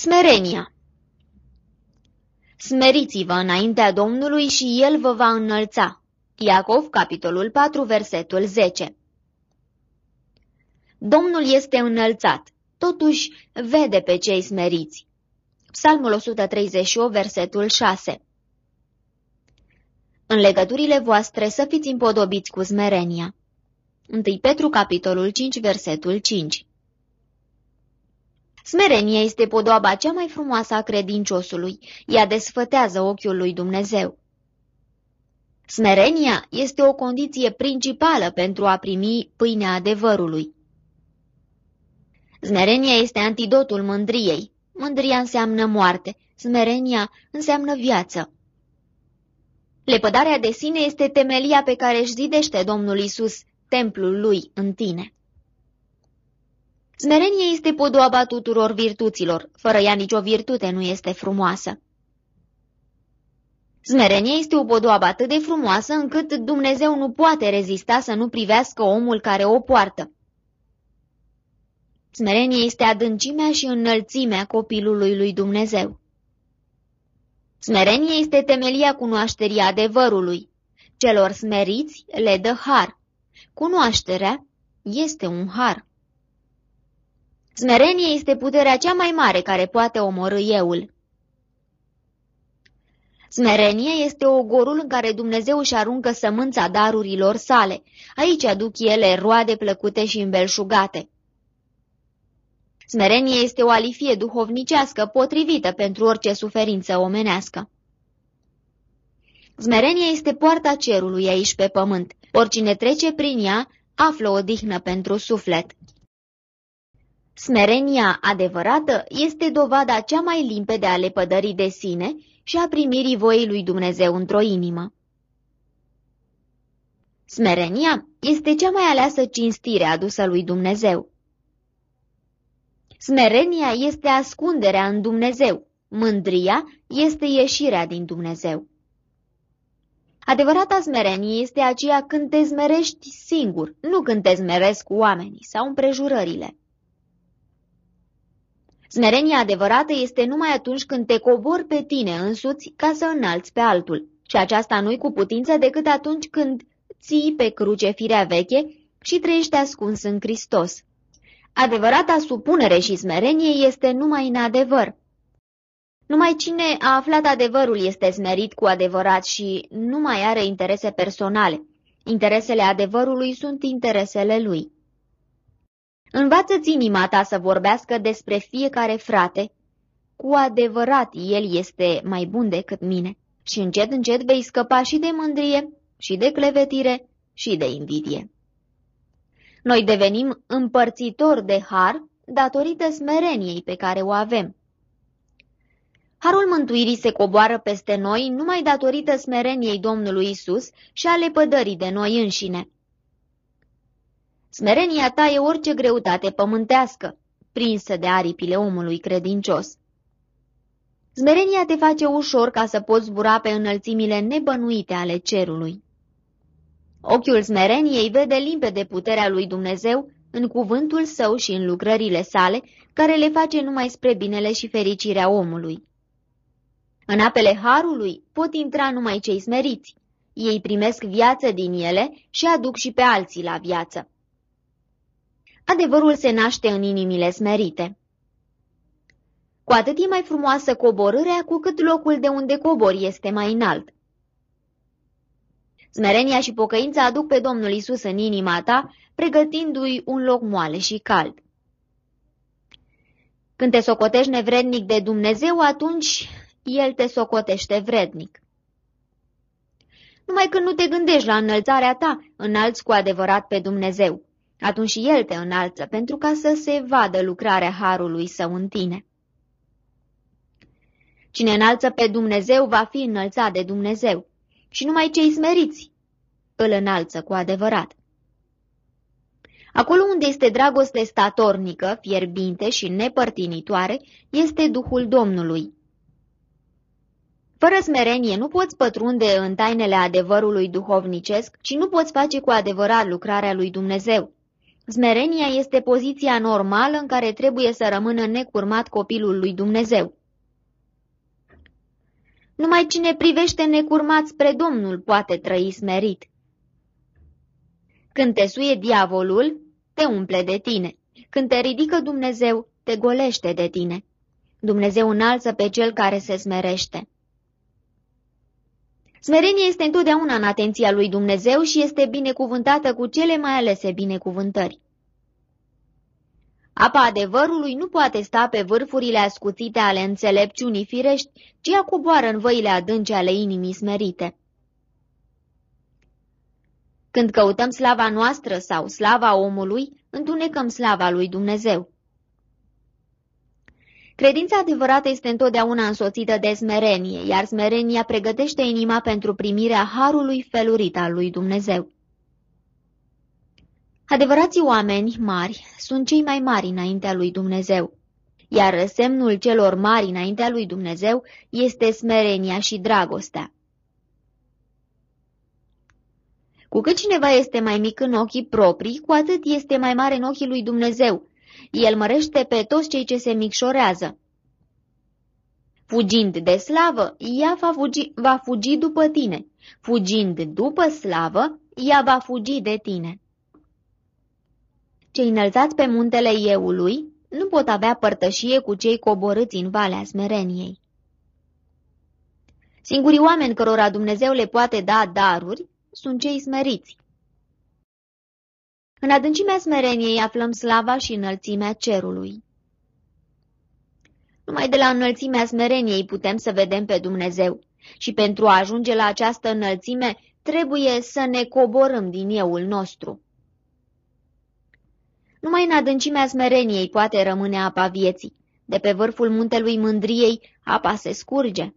Smerenia Smeriți-vă înaintea Domnului și El vă va înălța. Iacov, capitolul 4, versetul 10 Domnul este înălțat, totuși vede pe cei smeriți. Psalmul 138, versetul 6 În legăturile voastre să fiți împodobiți cu smerenia. 1 Petru, capitolul 5, versetul 5 Smerenia este podoaba cea mai frumoasă a credinciosului, ea desfătează ochiul lui Dumnezeu. Smerenia este o condiție principală pentru a primi pâinea adevărului. Smerenia este antidotul mândriei. Mândria înseamnă moarte, smerenia înseamnă viață. Lepădarea de sine este temelia pe care își zidește Domnul Isus templul lui în tine. Smerenie este podoaba tuturor virtuților, fără ea nicio virtute nu este frumoasă. Smerenia este o podoabă atât de frumoasă încât Dumnezeu nu poate rezista să nu privească omul care o poartă. Smerenie este adâncimea și înălțimea copilului lui Dumnezeu. Smerenie este temelia cunoașterii adevărului. Celor smeriți le dă har. Cunoașterea este un har. Smerenie este puterea cea mai mare care poate omorâ euul. Smerenie este ogorul în care Dumnezeu își aruncă sămânța darurilor sale. Aici aduc ele roade plăcute și îmbelșugate. Smerenie este o alifie duhovnicească potrivită pentru orice suferință omenească. Smerenia este poarta cerului aici pe pământ. Oricine trece prin ea află o dihnă pentru suflet. Smerenia adevărată este dovada cea mai limpede a lepădării de sine și a primirii voii lui Dumnezeu într-o inimă. Smerenia este cea mai aleasă cinstire adusă lui Dumnezeu. Smerenia este ascunderea în Dumnezeu, mândria este ieșirea din Dumnezeu. Adevărata smerenie este aceea când te smerești singur, nu când te smeresc cu oamenii sau împrejurările. Smerenia adevărată este numai atunci când te cobori pe tine însuți ca să înalți pe altul. Și aceasta nu-i cu putință decât atunci când ții pe cruce firea veche și trăiești ascuns în Hristos. Adevărata supunere și smerenie este numai în adevăr. Numai cine a aflat adevărul este smerit cu adevărat și nu mai are interese personale. Interesele adevărului sunt interesele lui. Învață-ți inima ta să vorbească despre fiecare frate. Cu adevărat, el este mai bun decât mine. Și încet, încet vei scăpa și de mândrie, și de clevetire, și de invidie. Noi devenim împărțitori de har datorită smereniei pe care o avem. Harul mântuirii se coboară peste noi numai datorită smereniei Domnului Isus și ale pădării de noi înșine. Smerenia ta e orice greutate pământească, prinsă de aripile omului credincios. Smerenia te face ușor ca să poți zbura pe înălțimile nebănuite ale cerului. Ochiul smereniei vede limpede puterea lui Dumnezeu în cuvântul său și în lucrările sale, care le face numai spre binele și fericirea omului. În apele harului pot intra numai cei smeriți. Ei primesc viață din ele și aduc și pe alții la viață. Adevărul se naște în inimile smerite. Cu atât e mai frumoasă coborârea, cu cât locul de unde cobori este mai înalt. Smerenia și pocăința aduc pe Domnul Isus în inima ta, pregătindu-i un loc moale și cald. Când te socotești nevrednic de Dumnezeu, atunci El te socotește vrednic. Numai când nu te gândești la înălțarea ta, înalți cu adevărat pe Dumnezeu. Atunci și El te înalță, pentru ca să se vadă lucrarea Harului Său în tine. Cine înalță pe Dumnezeu va fi înălțat de Dumnezeu și numai cei smeriți îl înalță cu adevărat. Acolo unde este dragoste statornică, fierbinte și nepărtinitoare, este Duhul Domnului. Fără smerenie nu poți pătrunde în tainele adevărului duhovnicesc și nu poți face cu adevărat lucrarea lui Dumnezeu. Smerenia este poziția normală în care trebuie să rămână necurmat copilul lui Dumnezeu. Numai cine privește necurmat spre Domnul poate trăi smerit. Când te suie diavolul, te umple de tine. Când te ridică Dumnezeu, te golește de tine. Dumnezeu înalță pe cel care se smerește. Smerenia este întotdeauna în atenția lui Dumnezeu și este binecuvântată cu cele mai alese binecuvântări. Apa adevărului nu poate sta pe vârfurile ascuțite ale înțelepciunii firești, ci ea coboară în văile adânci ale inimii smerite. Când căutăm slava noastră sau slava omului, întunecăm slava lui Dumnezeu. Credința adevărată este întotdeauna însoțită de smerenie, iar smerenia pregătește inima pentru primirea harului felurit al lui Dumnezeu. Adevărații oameni mari sunt cei mai mari înaintea lui Dumnezeu, iar semnul celor mari înaintea lui Dumnezeu este smerenia și dragostea. Cu cât cineva este mai mic în ochii proprii, cu atât este mai mare în ochii lui Dumnezeu. El mărește pe toți cei ce se micșorează. Fugind de slavă, ea va fugi, va fugi după tine. Fugind după slavă, ea va fugi de tine. Cei înălțați pe muntele Eului nu pot avea părtășie cu cei coborâți în Valea Smereniei. Singurii oameni cărora Dumnezeu le poate da daruri sunt cei smeriți. În adâncimea smereniei aflăm slava și înălțimea cerului. Numai de la înălțimea smereniei putem să vedem pe Dumnezeu și pentru a ajunge la această înălțime trebuie să ne coborâm din euul nostru. Numai în adâncimea smereniei poate rămâne apa vieții. De pe vârful muntelui mândriei apa se scurge.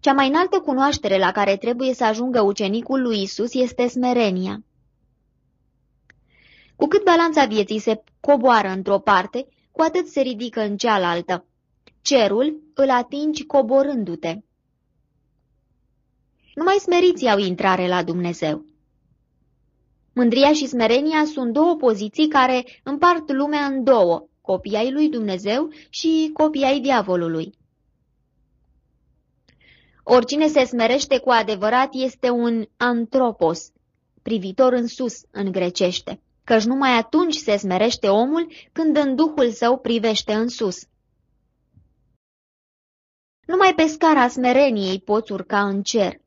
Cea mai înaltă cunoaștere la care trebuie să ajungă ucenicul lui Isus este smerenia. Cu cât balanța vieții se coboară într-o parte, cu atât se ridică în cealaltă. Cerul îl atingi coborându-te. Numai smeriții au intrare la Dumnezeu. Mândria și smerenia sunt două poziții care împart lumea în două, copii ai lui Dumnezeu și copii ai diavolului. Oricine se smerește cu adevărat este un antropos, privitor în sus în grecește, căci numai atunci se smerește omul când în duhul său privește în sus. Numai pe scara smereniei poți urca în cer.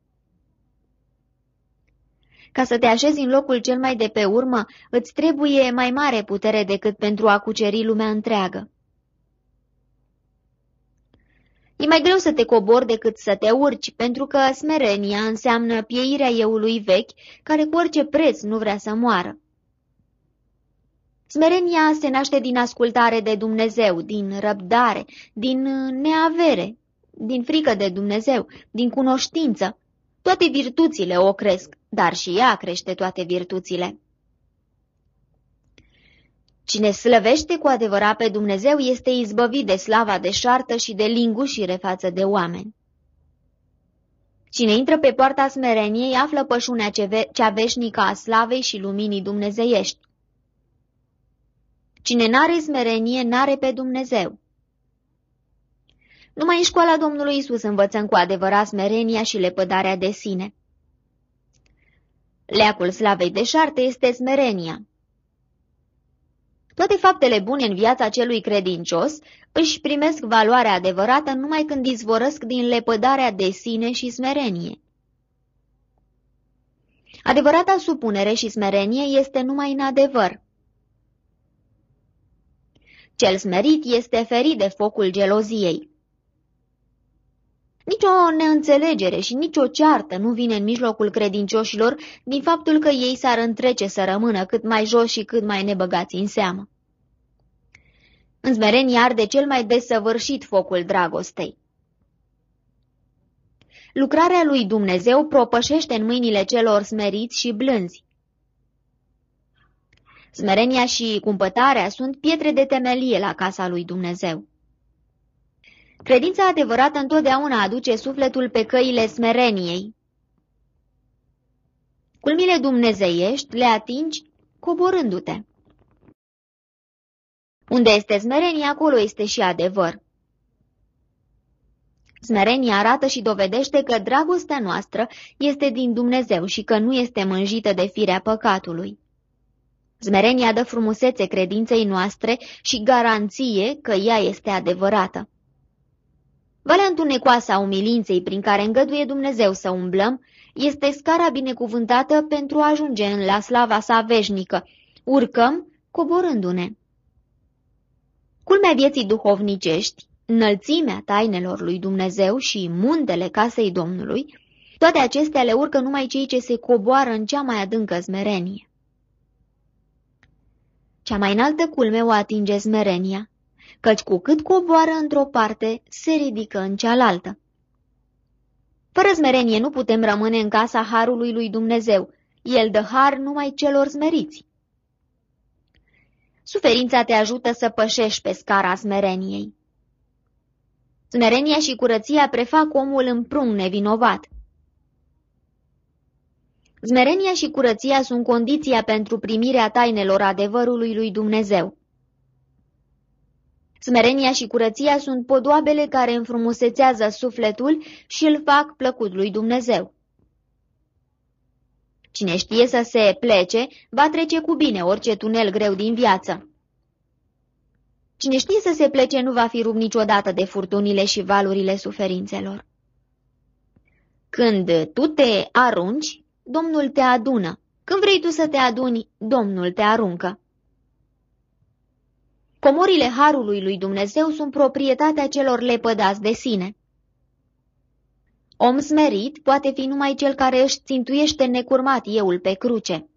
Ca să te așezi în locul cel mai de pe urmă, îți trebuie mai mare putere decât pentru a cuceri lumea întreagă. E mai greu să te cobori decât să te urci, pentru că smerenia înseamnă pieirea eului vechi, care cu orice preț nu vrea să moară. Smerenia se naște din ascultare de Dumnezeu, din răbdare, din neavere, din frică de Dumnezeu, din cunoștință. Toate virtuțile o cresc, dar și ea crește toate virtuțile. Cine slăvește cu adevărat pe Dumnezeu este izbăvit de slava deșartă și de lingușire față de oameni. Cine intră pe poarta smereniei află pășunea cea veșnică a slavei și luminii dumnezeiești. Cine n-are smerenie, n-are pe Dumnezeu. Numai în școala Domnului Isus învățăm cu adevărat smerenia și lepădarea de sine. Leacul slavei deșarte este smerenia. Toate faptele bune în viața celui credincios își primesc valoarea adevărată numai când izvorăsc din lepădarea de sine și smerenie. Adevărata supunere și smerenie este numai în adevăr. Cel smerit este ferit de focul geloziei. Nici o neînțelegere și nici o ceartă nu vine în mijlocul credincioșilor din faptul că ei s-ar întrece să rămână cât mai jos și cât mai nebăgați în seamă. În smerenie arde cel mai desăvârșit focul dragostei. Lucrarea lui Dumnezeu propășește în mâinile celor smeriți și blânzi. Smerenia și cumpătarea sunt pietre de temelie la casa lui Dumnezeu. Credința adevărată întotdeauna aduce sufletul pe căile smereniei. Culmile dumnezeiești le atingi coborându-te. Unde este smerenie, acolo este și adevăr. Smerenia arată și dovedește că dragostea noastră este din Dumnezeu și că nu este mânjită de firea păcatului. Smerenia dă frumusețe credinței noastre și garanție că ea este adevărată. Valea întunecoasă a umilinței prin care îngăduie Dumnezeu să umblăm este scara binecuvântată pentru a ajunge în la slava sa veșnică. Urcăm coborându-ne. Culmea vieții duhovnicești, înălțimea tainelor lui Dumnezeu și muntele casei Domnului, toate acestea le urcă numai cei ce se coboară în cea mai adâncă smerenie. Cea mai înaltă culme o atinge smerenia, căci cu cât coboară într-o parte, se ridică în cealaltă. Fără smerenie nu putem rămâne în casa harului lui Dumnezeu. El dă har numai celor smeriți. Suferința te ajută să pășești pe scara smereniei. Smerenia și curăția prefac omul în prung nevinovat. Smerenia și curăția sunt condiția pentru primirea tainelor adevărului lui Dumnezeu. Smerenia și curăția sunt podoabele care înfrumusețează sufletul și îl fac plăcut lui Dumnezeu. Cine știe să se plece, va trece cu bine orice tunel greu din viață. Cine știe să se plece nu va fi rupt niciodată de furtunile și valurile suferințelor. Când tu te arunci, Domnul te adună. Când vrei tu să te aduni, Domnul te aruncă. Comorile Harului lui Dumnezeu sunt proprietatea celor lepădați de sine. Om smerit poate fi numai cel care își țintuiește necurmat euul pe cruce.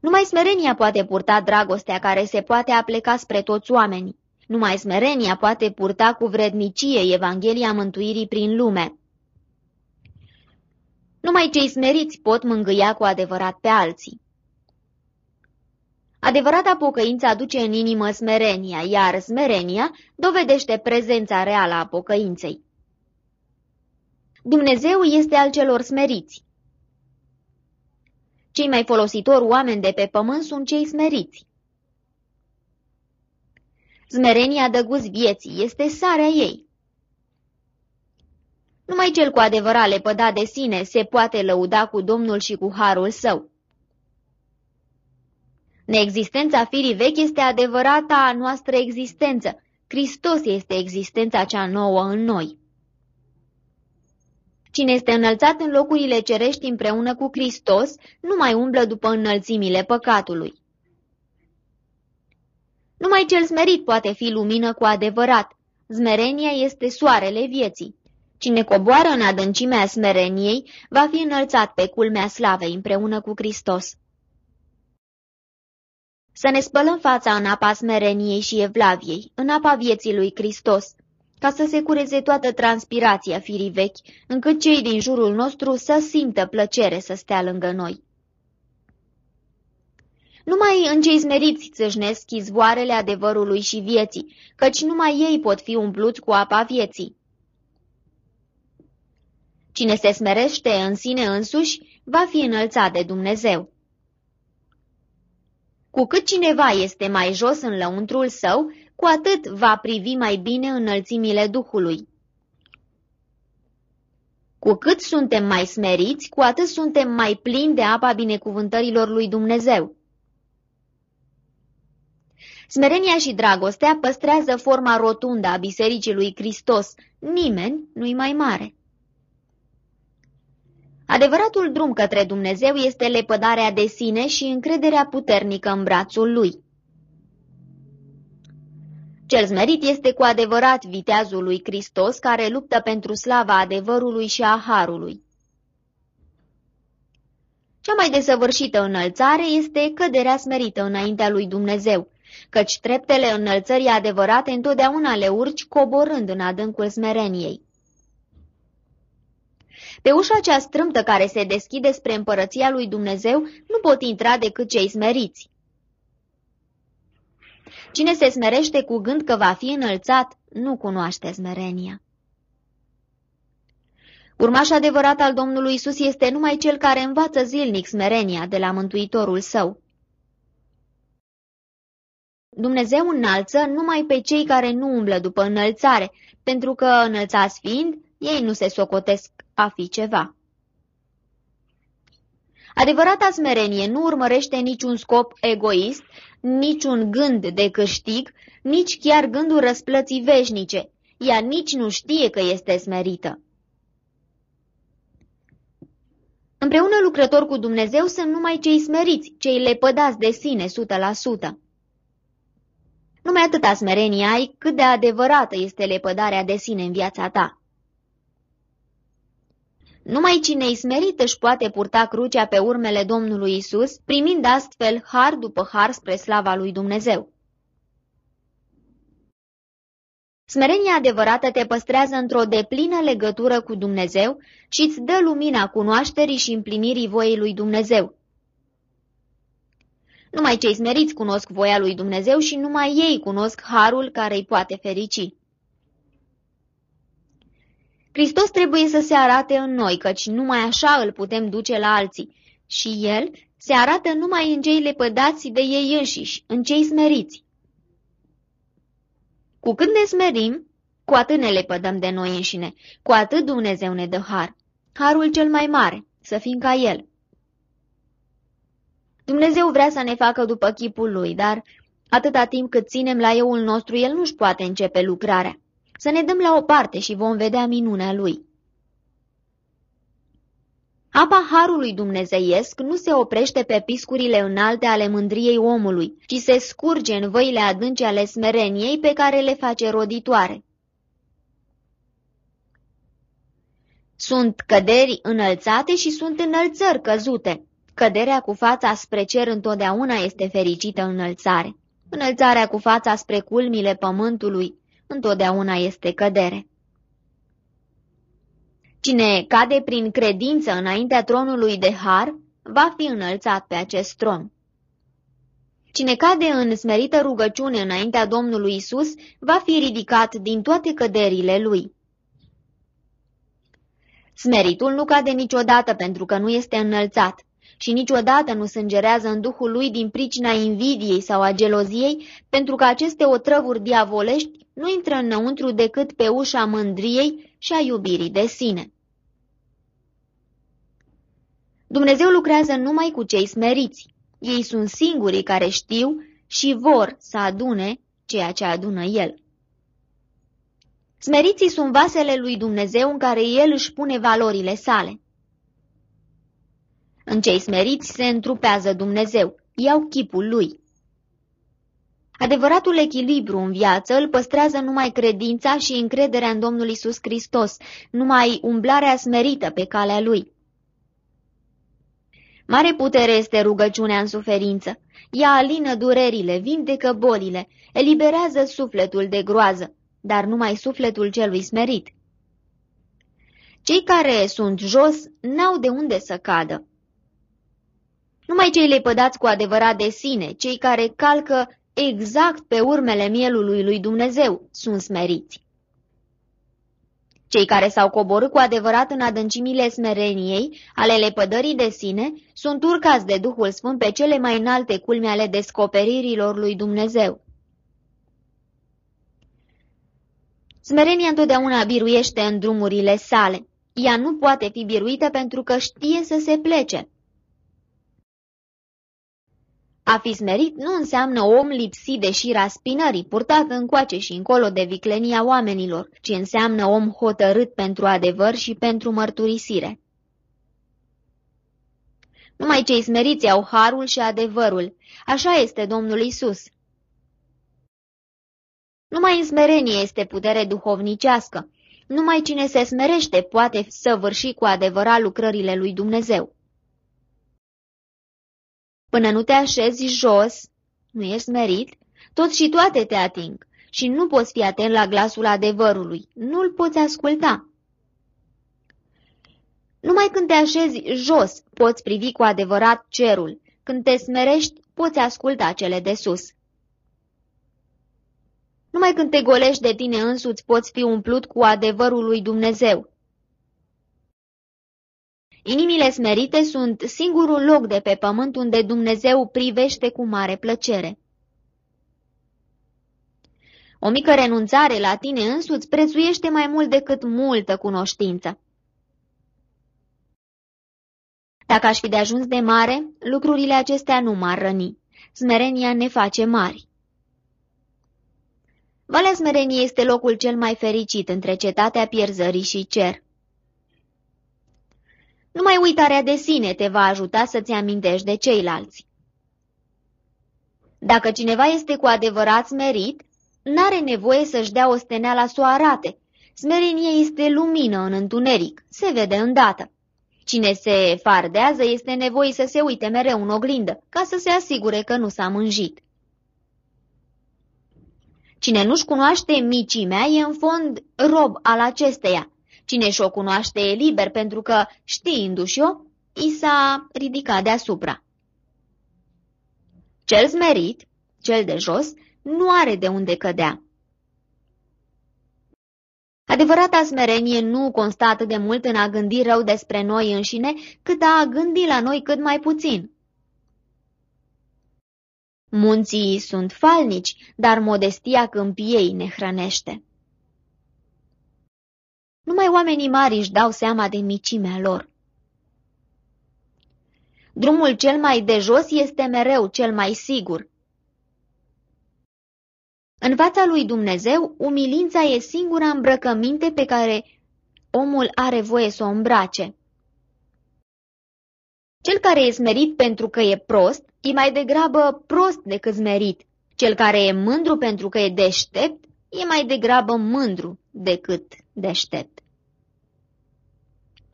Numai smerenia poate purta dragostea care se poate apleca spre toți oamenii. Numai smerenia poate purta cu vrednicie Evanghelia mântuirii prin lume. Numai cei smeriți pot mângâia cu adevărat pe alții. Adevărata pocăință aduce în inimă smerenia, iar smerenia dovedește prezența reală a pocăinței. Dumnezeu este al celor smeriți. Cei mai folositori oameni de pe pământ sunt cei smeriți. Smerenia dă gust vieții, este sarea ei. Numai cel cu adevărat lepădat de sine se poate lăuda cu Domnul și cu harul său. Neexistența firii vechi este adevărata noastră existență. Hristos este existența cea nouă în noi. Cine este înălțat în locurile cerești împreună cu Hristos, nu mai umblă după înălțimile păcatului. Numai cel smerit poate fi lumină cu adevărat. Zmerenia este soarele vieții. Cine coboară în adâncimea smereniei va fi înălțat pe culmea slavei împreună cu Hristos. Să ne spălăm fața în apa smereniei și evlaviei, în apa vieții lui Hristos, ca să se cureze toată transpirația firii vechi, încât cei din jurul nostru să simtă plăcere să stea lângă noi. Numai în cei smeriți țâșnesc izvoarele adevărului și vieții, căci numai ei pot fi umpluți cu apa vieții. Cine se smerește în sine însuși, va fi înălțat de Dumnezeu. Cu cât cineva este mai jos în lăuntrul său, cu atât va privi mai bine înălțimile Duhului. Cu cât suntem mai smeriți, cu atât suntem mai plini de apa binecuvântărilor lui Dumnezeu. Smerenia și dragostea păstrează forma rotundă a Bisericii lui Hristos. Nimeni nu-i mai mare. Adevăratul drum către Dumnezeu este lepădarea de sine și încrederea puternică în brațul lui. Cel zmerit este cu adevărat viteazul lui Hristos care luptă pentru slava adevărului și a harului. Cea mai desăvârșită înălțare este căderea smerită înaintea lui Dumnezeu, căci treptele înălțării adevărate întotdeauna le urci coborând în adâncul smereniei. Pe ușa cea strâmtă care se deschide spre împărăția lui Dumnezeu nu pot intra decât cei smeriți. Cine se smerește cu gând că va fi înălțat, nu cunoaște smerenia. Urmaș adevărat al Domnului Isus este numai cel care învață zilnic smerenia de la Mântuitorul său. Dumnezeu înalță numai pe cei care nu umblă după înălțare, pentru că, înălțați fiind, ei nu se socotesc a fi ceva. Adevărata smerenie nu urmărește niciun scop egoist, niciun gând de câștig, nici chiar gândul răsplății veșnice. Ea nici nu știe că este smerită. Împreună lucrători cu Dumnezeu sunt numai cei smeriți, cei lepădați de sine 100%. Numai atâta smerenie ai cât de adevărată este lepădarea de sine în viața ta. Numai cine-i smerit își poate purta crucea pe urmele Domnului Isus, primind astfel har după har spre slava lui Dumnezeu. Smerenia adevărată te păstrează într-o deplină legătură cu Dumnezeu și îți dă lumina cunoașterii și împlinirii voiei lui Dumnezeu. Numai cei smeriți cunosc voia lui Dumnezeu și numai ei cunosc harul care îi poate ferici. Hristos trebuie să se arate în noi, căci numai așa îl putem duce la alții. Și El se arată numai în cei lepădați de ei înșiși, în cei smeriți. Cu cât ne smerim, cu atât ne lepădăm de noi înșine, cu atât Dumnezeu ne dă har. Harul cel mai mare, să fim ca El. Dumnezeu vrea să ne facă după chipul Lui, dar atâta timp cât ținem la euul nostru, El nu-și poate începe lucrarea. Să ne dăm la o parte și vom vedea minunea Lui. Apa harului dumnezeiesc nu se oprește pe piscurile înalte ale mândriei omului, ci se scurge în văile adânci ale smereniei pe care le face roditoare. Sunt căderi înălțate și sunt înălțări căzute. Căderea cu fața spre cer întotdeauna este fericită înălțare. Înălțarea cu fața spre culmile pământului întotdeauna este cădere. Cine cade prin credință înaintea tronului de har, va fi înălțat pe acest tron. Cine cade în smerită rugăciune înaintea Domnului Isus, va fi ridicat din toate căderile lui. Smeritul nu cade niciodată pentru că nu este înălțat și niciodată nu sângerează în duhul lui din pricina invidiei sau a geloziei, pentru că aceste otrăvuri diavolești nu intră înăuntru decât pe ușa mândriei și a iubirii de sine. Dumnezeu lucrează numai cu cei smeriți. Ei sunt singurii care știu și vor să adune ceea ce adună El. Smeriții sunt vasele lui Dumnezeu în care El își pune valorile sale. În cei smeriți se întrupează Dumnezeu, iau chipul Lui. Adevăratul echilibru în viață îl păstrează numai credința și încrederea în Domnul Isus Hristos, numai umblarea smerită pe calea Lui. Mare putere este rugăciunea în suferință. Ea alină durerile, vindecă bolile, eliberează sufletul de groază, dar numai sufletul celui smerit. Cei care sunt jos n-au de unde să cadă. Numai cei lepădați cu adevărat de sine, cei care calcă exact pe urmele mielului lui Dumnezeu, sunt smeriți. Cei care s-au coborât cu adevărat în adâncimile smereniei, ale lepădării de sine, sunt urcați de Duhul Sfânt pe cele mai înalte culme ale descoperirilor lui Dumnezeu. Smerenia întotdeauna biruiește în drumurile sale. Ea nu poate fi biruită pentru că știe să se plece. A fi smerit nu înseamnă om lipsit de șira spinării, purtat încoace și încolo de viclenia oamenilor, ci înseamnă om hotărât pentru adevăr și pentru mărturisire. Numai cei smeriți au harul și adevărul. Așa este Domnul Isus. Numai în smerenie este putere duhovnicească. Numai cine se smerește poate săvârși cu adevărat lucrările lui Dumnezeu. Până nu te așezi jos, nu ești smerit, tot și toate te ating și nu poți fi atent la glasul adevărului, nu-l poți asculta. Numai când te așezi jos, poți privi cu adevărat cerul, când te smerești, poți asculta cele de sus. Numai când te golești de tine însuți, poți fi umplut cu adevărul lui Dumnezeu. Inimile smerite sunt singurul loc de pe pământ unde Dumnezeu privește cu mare plăcere. O mică renunțare la tine însuți prețuiește mai mult decât multă cunoștință. Dacă aș fi de ajuns de mare, lucrurile acestea nu m-ar răni. Smerenia ne face mari. Valea Smereniei este locul cel mai fericit între cetatea pierzării și cer. Numai uitarea de sine te va ajuta să-ți amintești de ceilalți. Dacă cineva este cu adevărat smerit, n-are nevoie să-și dea o steneală să o arate. Smerenie este lumină în întuneric, se vede îndată. Cine se fardează este nevoie să se uite mereu în oglindă, ca să se asigure că nu s-a mânjit. Cine nu-și cunoaște micimea e în fond rob al acesteia. Cine și-o cunoaște e liber pentru că, știindu-și-o, i s-a ridicat deasupra. Cel smerit, cel de jos, nu are de unde cădea. Adevărata smerenie nu constă atât de mult în a gândi rău despre noi înșine, cât a gândi la noi cât mai puțin. Munții sunt falnici, dar modestia câmpiei ne hrănește. Numai oamenii mari își dau seama de micimea lor. Drumul cel mai de jos este mereu cel mai sigur. În fața lui Dumnezeu, umilința e singura îmbrăcăminte pe care omul are voie să o îmbrace. Cel care e smerit pentru că e prost, e mai degrabă prost decât smerit. Cel care e mândru pentru că e deștept, e mai degrabă mândru decât deștept.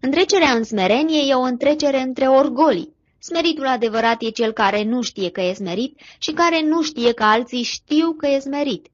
Întrecerea în smerenie e o întrecere între orgolii. Smeritul adevărat e cel care nu știe că e smerit și care nu știe că alții știu că e smerit.